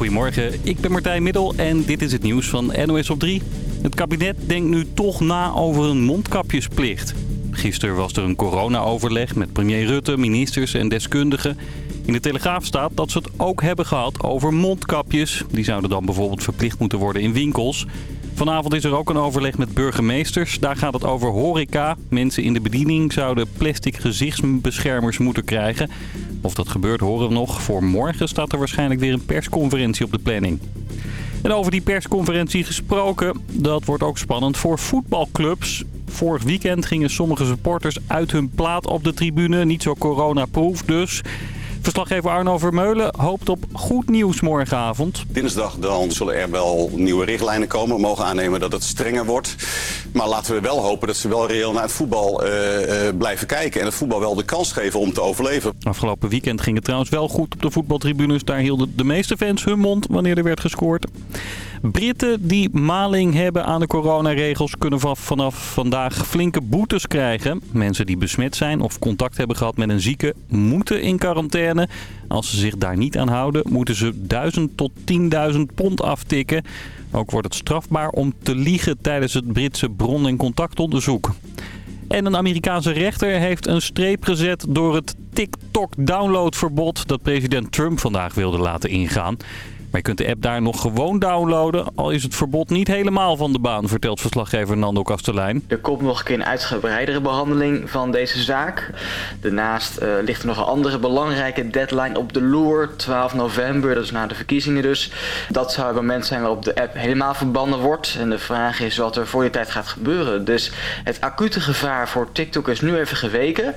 Goedemorgen, ik ben Martijn Middel en dit is het nieuws van NOS op 3. Het kabinet denkt nu toch na over een mondkapjesplicht. Gisteren was er een corona-overleg met premier Rutte, ministers en deskundigen. In de Telegraaf staat dat ze het ook hebben gehad over mondkapjes. Die zouden dan bijvoorbeeld verplicht moeten worden in winkels. Vanavond is er ook een overleg met burgemeesters. Daar gaat het over horeca. Mensen in de bediening zouden plastic gezichtsbeschermers moeten krijgen. Of dat gebeurt horen we nog. Voor morgen staat er waarschijnlijk weer een persconferentie op de planning. En over die persconferentie gesproken, dat wordt ook spannend voor voetbalclubs. Vorig weekend gingen sommige supporters uit hun plaat op de tribune. Niet zo coronaproof dus. Verslaggever Arno Vermeulen hoopt op goed nieuws morgenavond. Dinsdag dan zullen er wel nieuwe richtlijnen komen. We mogen aannemen dat het strenger wordt. Maar laten we wel hopen dat ze wel reëel naar het voetbal uh, uh, blijven kijken. En het voetbal wel de kans geven om te overleven. Afgelopen weekend ging het trouwens wel goed op de voetbaltribunes. Daar hielden de meeste fans hun mond wanneer er werd gescoord. Britten die maling hebben aan de coronaregels kunnen vanaf vandaag flinke boetes krijgen. Mensen die besmet zijn of contact hebben gehad met een zieke moeten in quarantaine. Als ze zich daar niet aan houden moeten ze 1000 tot 10.000 pond aftikken. Ook wordt het strafbaar om te liegen tijdens het Britse bron- en contactonderzoek. En een Amerikaanse rechter heeft een streep gezet door het TikTok-downloadverbod dat president Trump vandaag wilde laten ingaan. Maar je kunt de app daar nog gewoon downloaden, al is het verbod niet helemaal van de baan, vertelt verslaggever Nando Kastelein. Er komt nog een keer een uitgebreidere behandeling van deze zaak. Daarnaast uh, ligt er nog een andere belangrijke deadline op de loer, 12 november, dat is na de verkiezingen dus. Dat zou het moment zijn waarop de app helemaal verbannen wordt. En de vraag is wat er voor die tijd gaat gebeuren. Dus het acute gevaar voor TikTok is nu even geweken,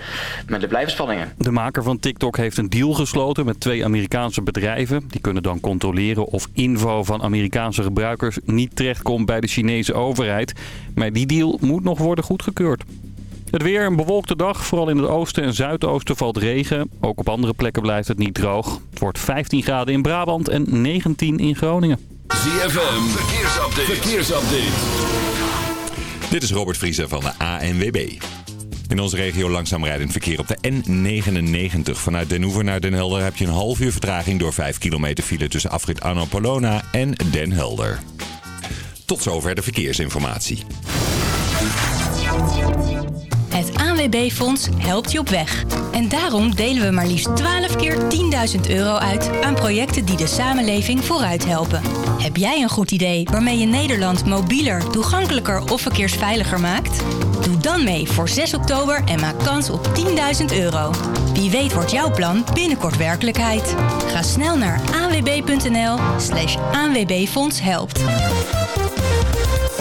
maar er blijven spanningen. De maker van TikTok heeft een deal gesloten met twee Amerikaanse bedrijven. Die kunnen dan controleren of info van Amerikaanse gebruikers niet terechtkomt bij de Chinese overheid. Maar die deal moet nog worden goedgekeurd. Het weer een bewolkte dag. Vooral in het oosten en zuidoosten valt regen. Ook op andere plekken blijft het niet droog. Het wordt 15 graden in Brabant en 19 in Groningen. ZFM, verkeersupdate. verkeersupdate. Dit is Robert Vriezer van de ANWB. In onze regio langzaam rijdend verkeer op de N99. Vanuit Den Hoever naar Den Helder heb je een half uur vertraging door 5 kilometer file tussen afrit Anno Polona en Den Helder. Tot zover de verkeersinformatie. Het ANWB-fonds helpt je op weg. En daarom delen we maar liefst 12 keer 10.000 euro uit aan projecten die de samenleving vooruit helpen. Heb jij een goed idee waarmee je Nederland mobieler, toegankelijker of verkeersveiliger maakt? Doe dan mee voor 6 oktober en maak kans op 10.000 euro. Wie weet wordt jouw plan binnenkort werkelijkheid. Ga snel naar anwb.nl slash helpt.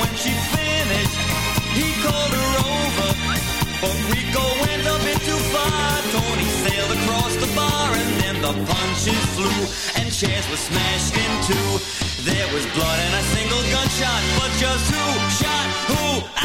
when she finished, he called her over. But Rico went a bit too far. Tony sailed across the bar and then the punches flew and chairs were smashed in two. There was blood and a single gunshot, but just who shot who?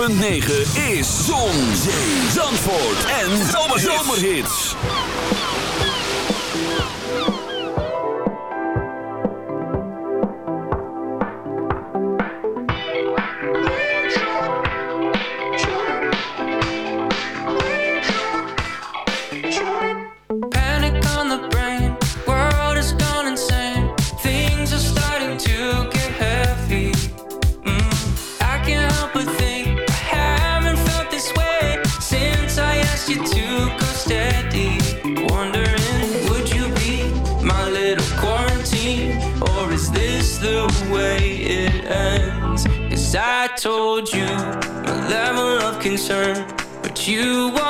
106.9 is Zon, Zee, Zandvoort en zomer-zomerhit. answer, but you won't.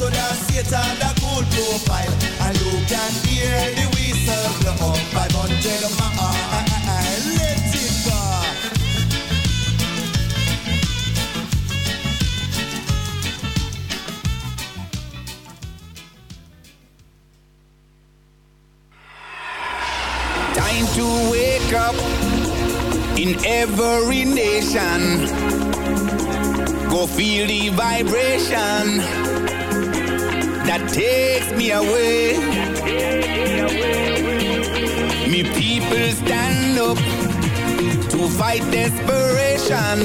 so that Satan the cool profile, and you can hear the whistle blow. 500 miles, let it go. Time to wake up in every nation. Go feel the vibration that takes me away. Me people stand up to fight desperation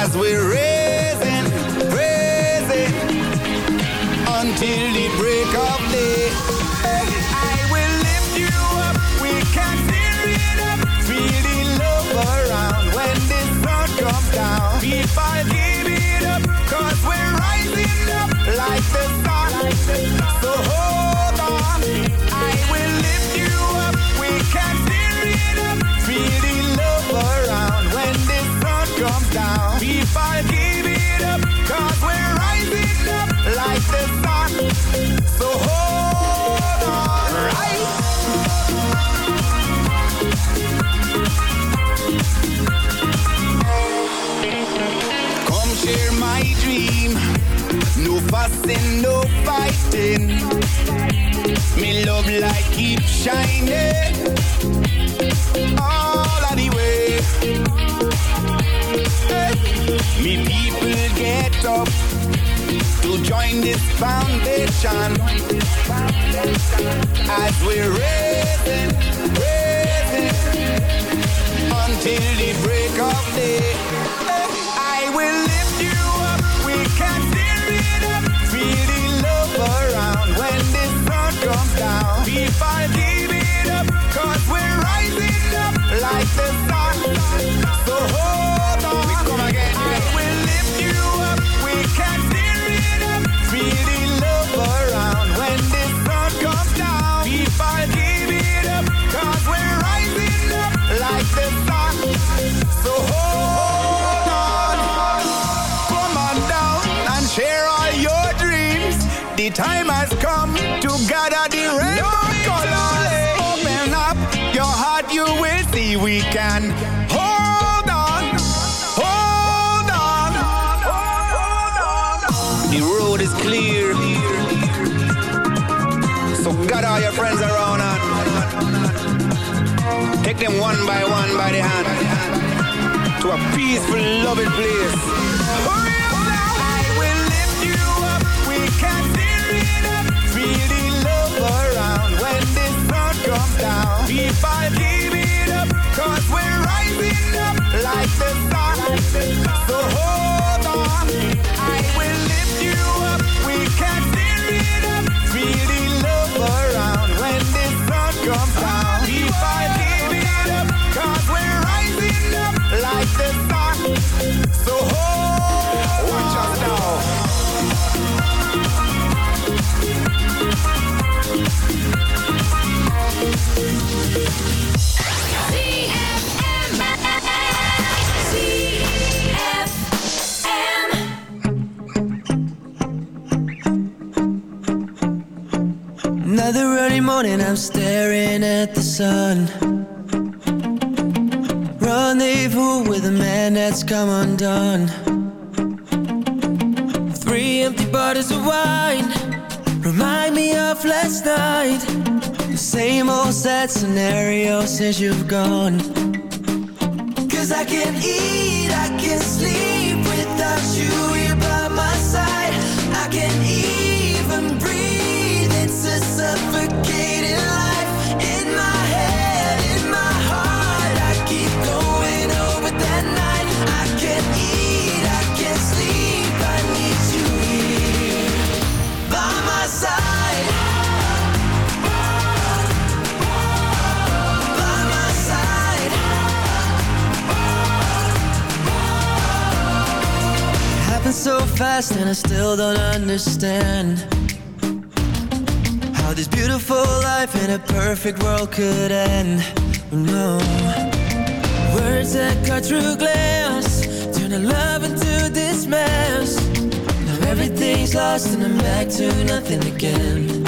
as we're raising, raising until the break of day. Like the sun. So hold fighting. Me love light keep shining. All of the way. Hey. Me people get up to join this foundation. As we're raising, raising until the break of day. When the sun comes down. People give it up, cause we're rising up like the sun. We can. Hold on, hold on. Hold Hold on The road is clear. So gather all your friends around and take them one by one by the hand to a peaceful, loving place. Hurry. I will lift you up. We can it up. Feel the love around when the sun comes down. People give it up, cause like the Another early morning, I'm staring at the sun. Rendezvous with a man that's come undone. Three empty bottles of wine remind me of last night. The same old sad scenario since you've gone. Cause I can't eat, I can't sleep And I still don't understand How this beautiful life in a perfect world could end. Oh, no. Words that cut through glass Turn a love into this mess Now everything's lost and I'm back to nothing again.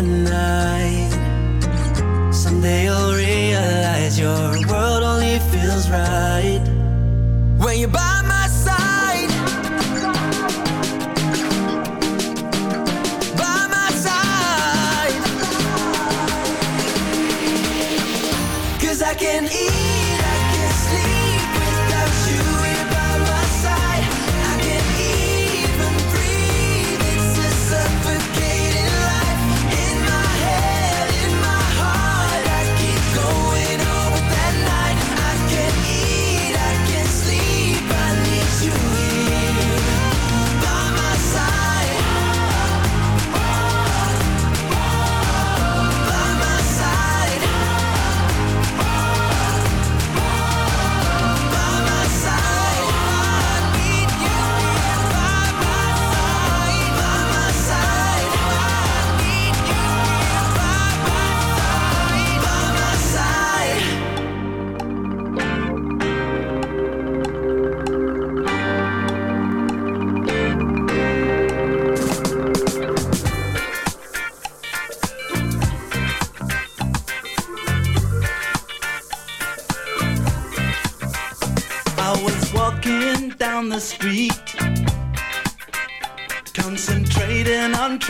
and I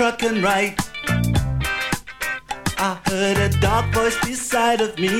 truck and. I heard a dark voice beside of me.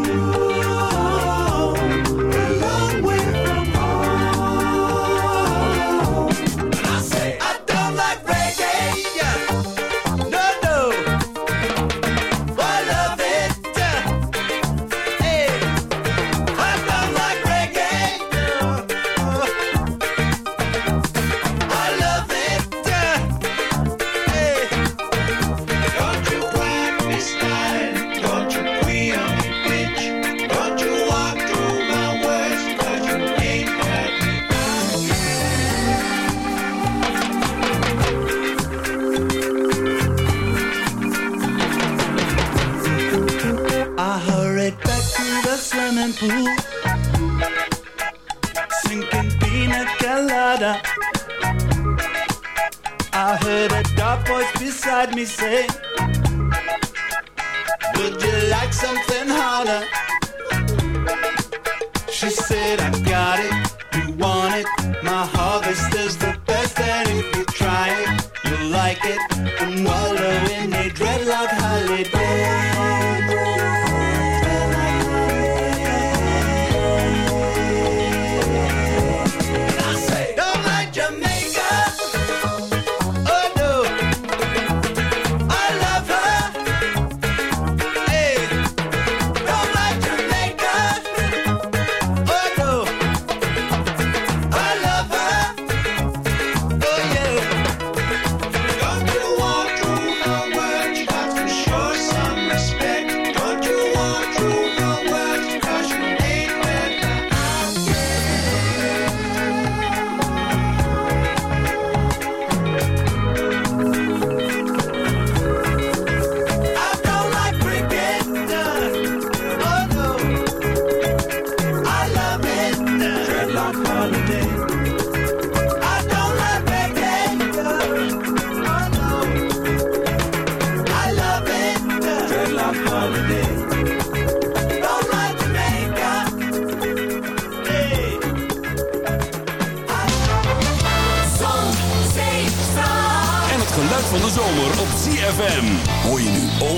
heard me say, Would you like something harder? She said, I got it, you want it. My harvest is the best, and if you try it, you'll like it. And wallow in a dreadlock holiday.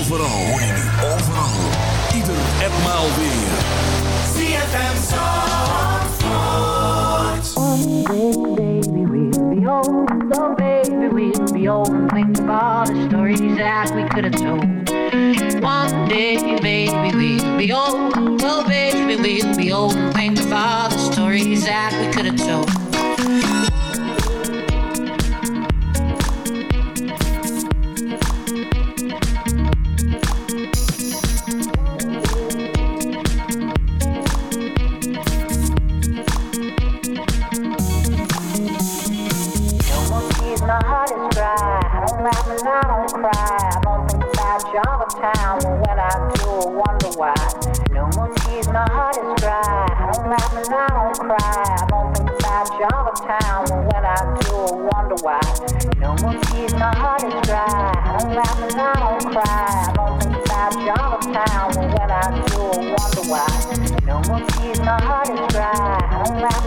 Overal. Hoor je nu overal. Ieder en maal weer. CFM Zandvoort. be old, oh baby, we'll be old and think of all the stories that we could have told. One day, baby, we'll be old, oh baby, we'll be old I don't cry. I don't think about you all the time. But when I do, I wonder why. No more tears, my heart is dry. I don't laugh and I don't cry. I don't think about you all the time. But when I do, I wonder why. No more tears, my heart is dry. I don't laugh and I don't cry.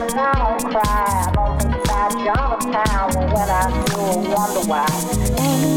When I don't cry. I don't think about you all the time. But when I do, I wonder why.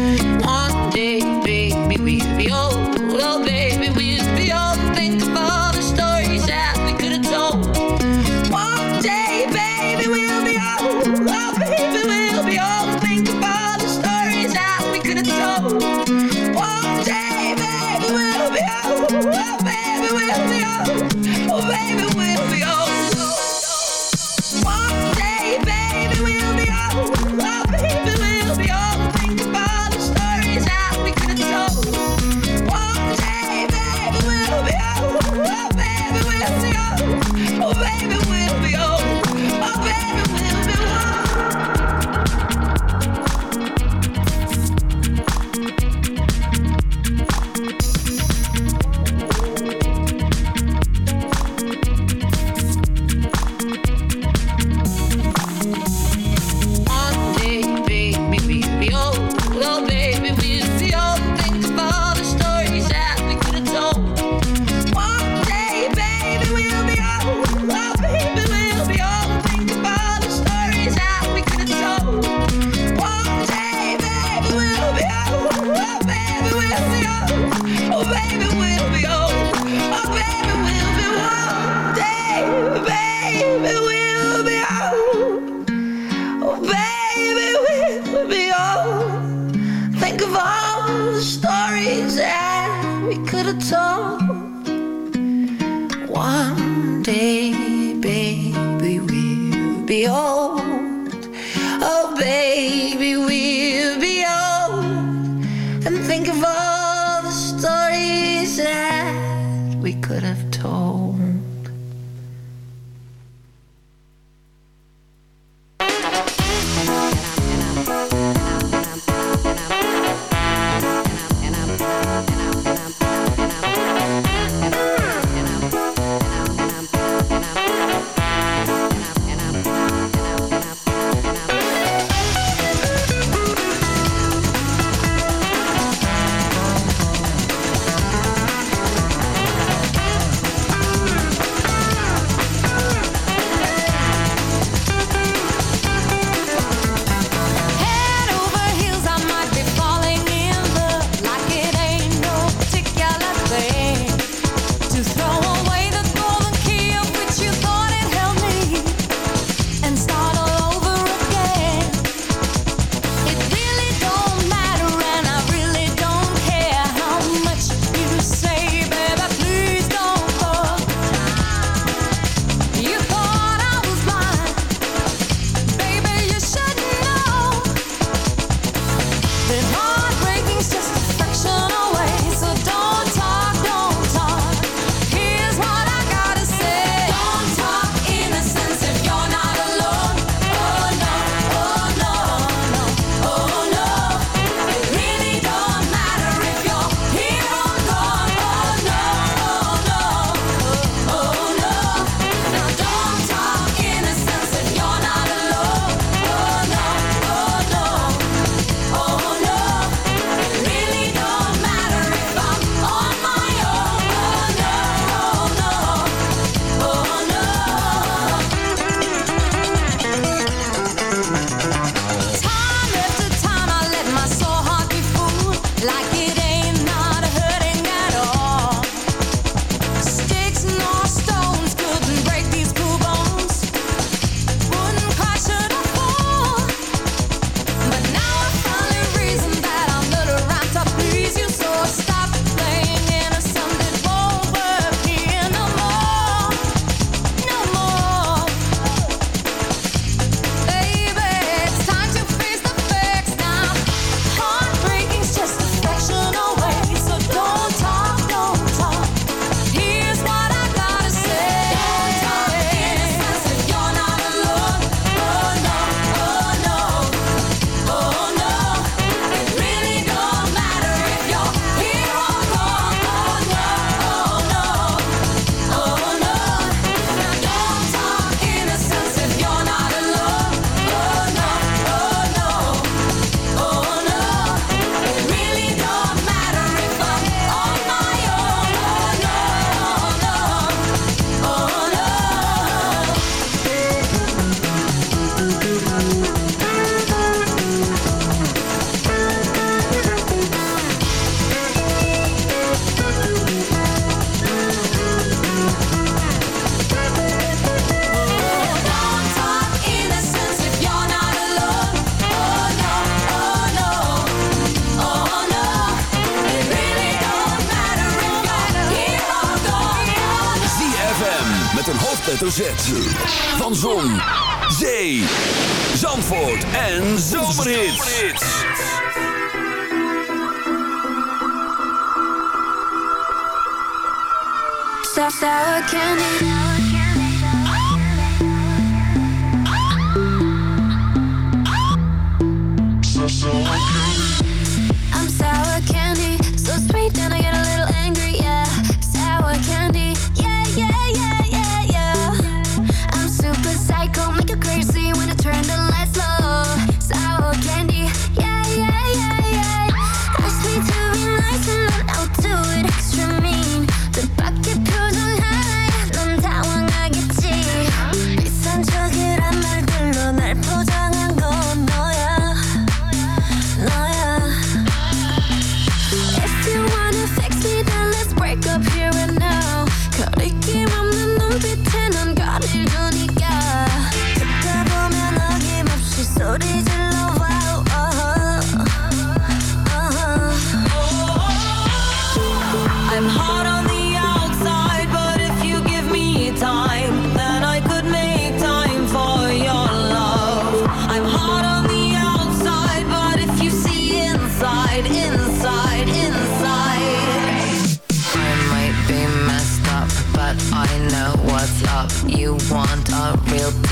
One day, baby, we'll be old. Baby, can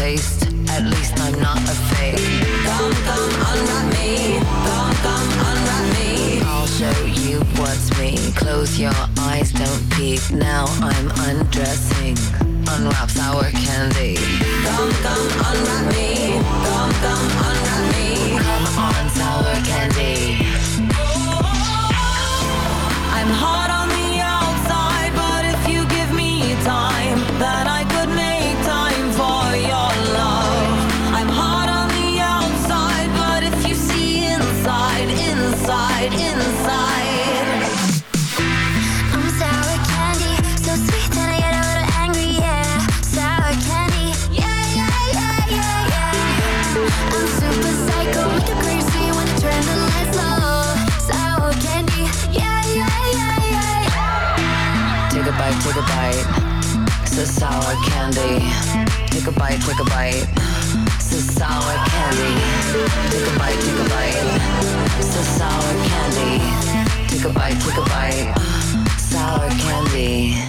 faced. At least I'm not a fake. Come, come, unwrap me. Come, come, unwrap me. I'll show you what's me. Close your eyes, don't peek. Now I'm undressing. Unwrap sour candy. Come, come, unwrap me. Come, come, unwrap me. sour candy. Take a bite, take a bite. It's a sour candy. Take a bite, take a bite. It's a sour candy. Take a bite, take a bite. Sour candy.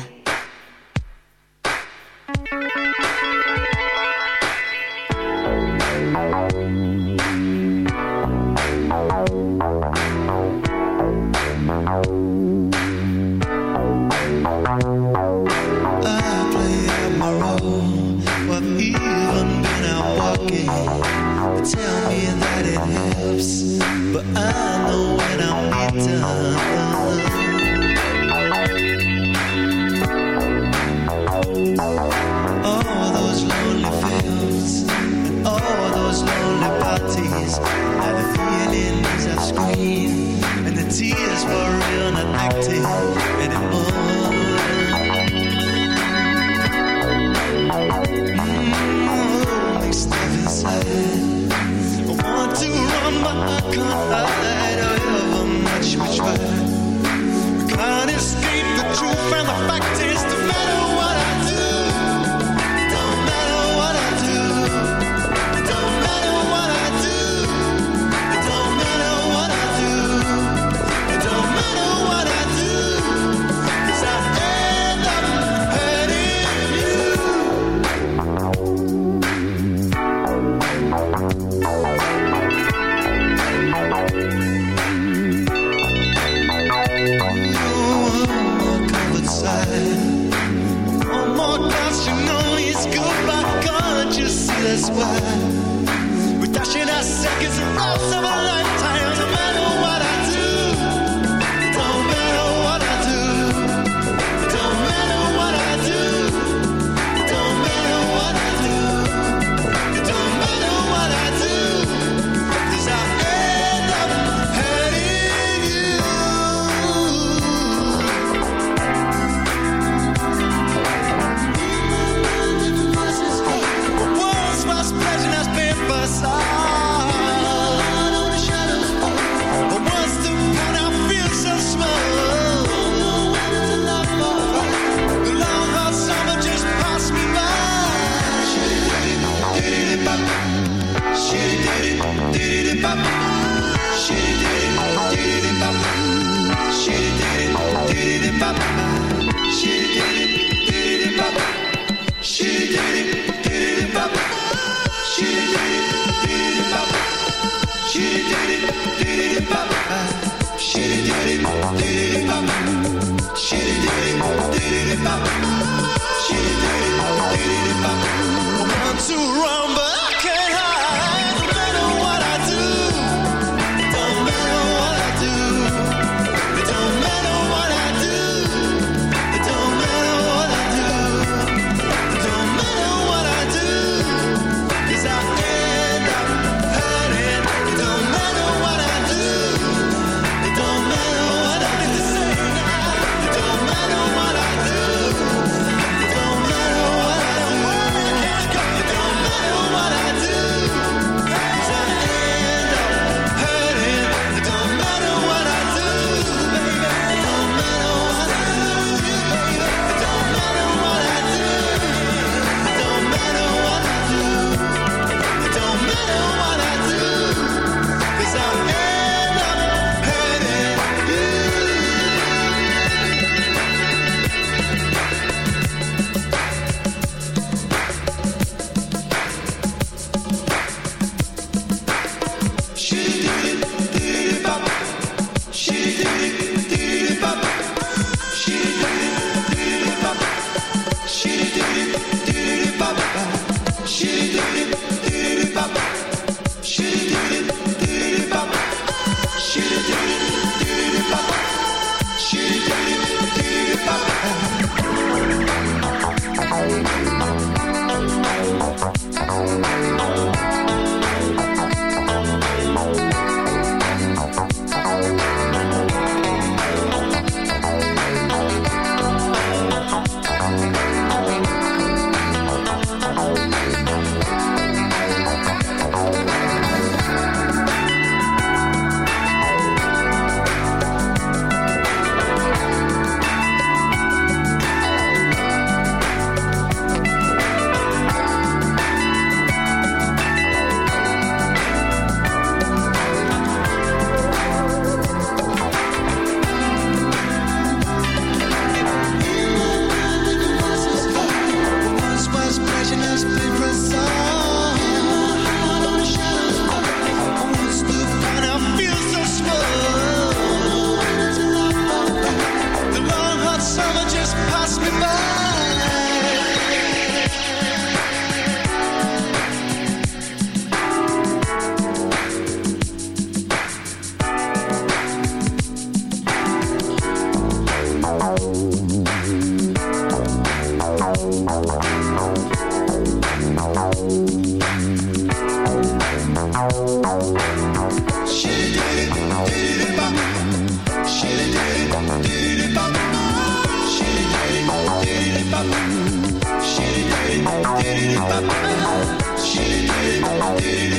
out.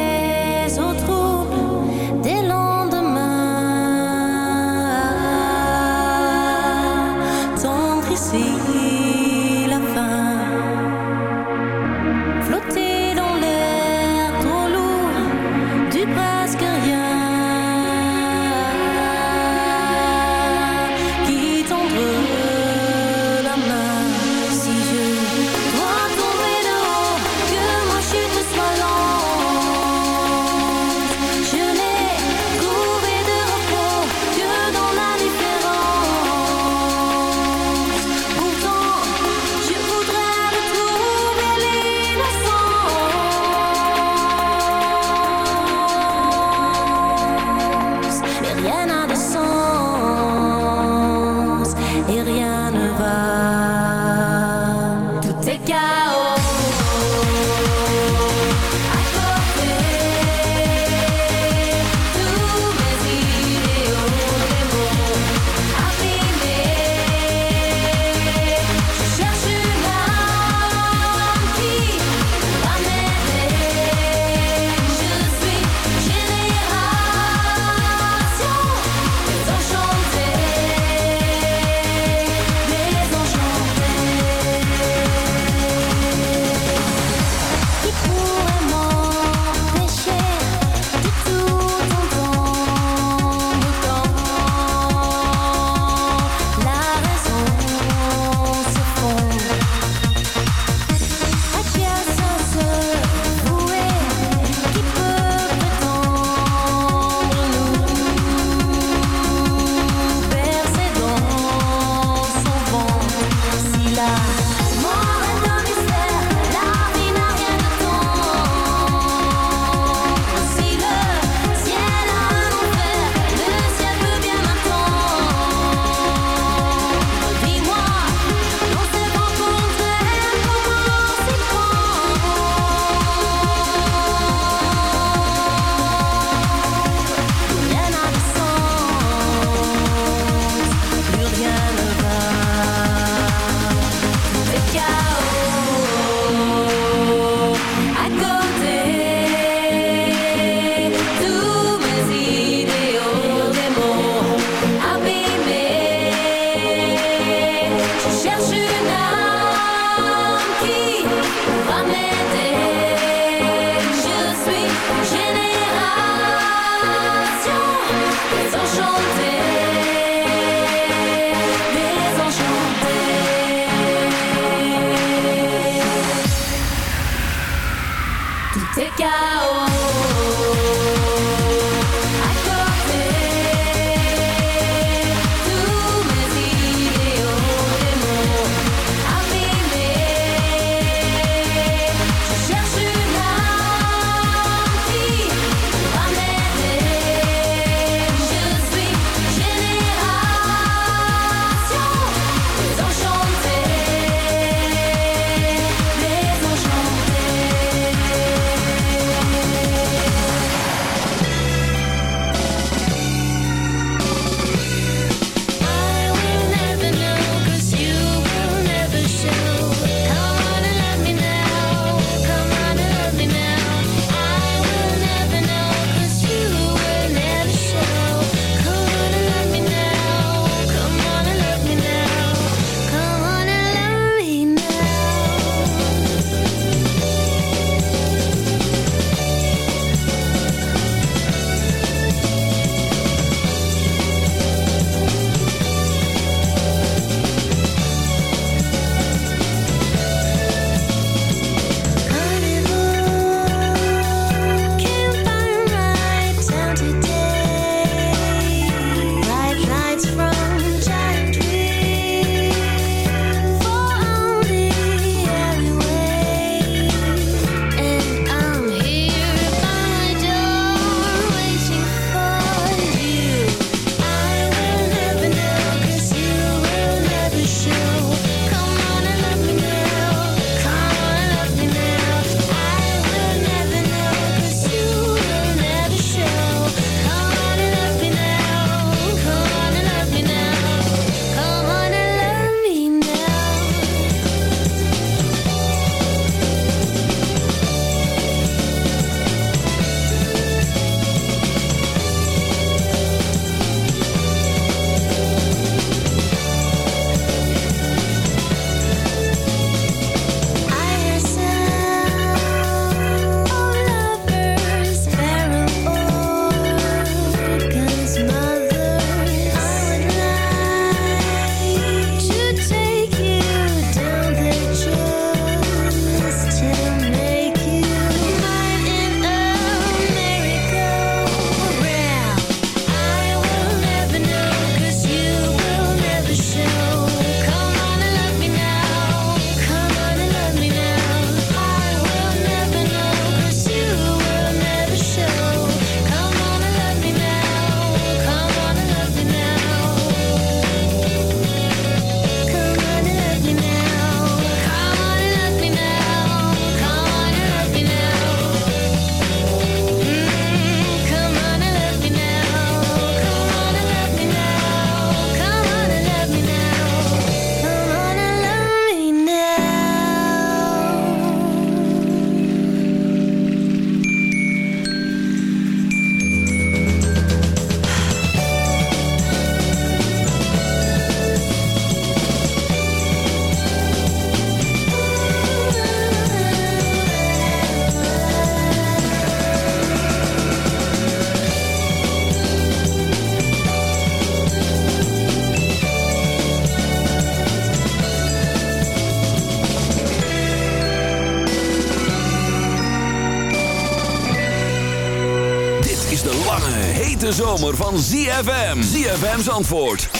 Hete zomer van ZFM. ZFM's antwoord, 106.9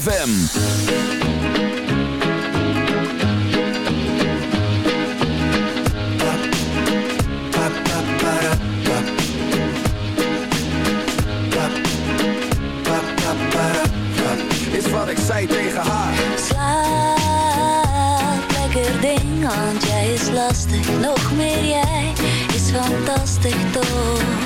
FM. Is wat ik zei tegen haar. Slaap, lekker ding, want jij is lastig. Nog meer jij is fantastisch toch?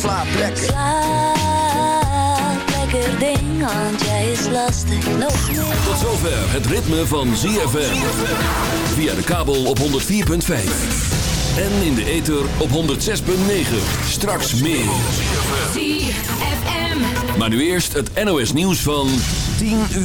Slaap lekker. Slaap, lekker ding, want jij is lastig. Nog meer. Tot zover het ritme van ZFM. Via de kabel op 104.5. En in de ether op 106.9. Straks meer. ZFM. Maar nu eerst het NOS nieuws van 10 uur.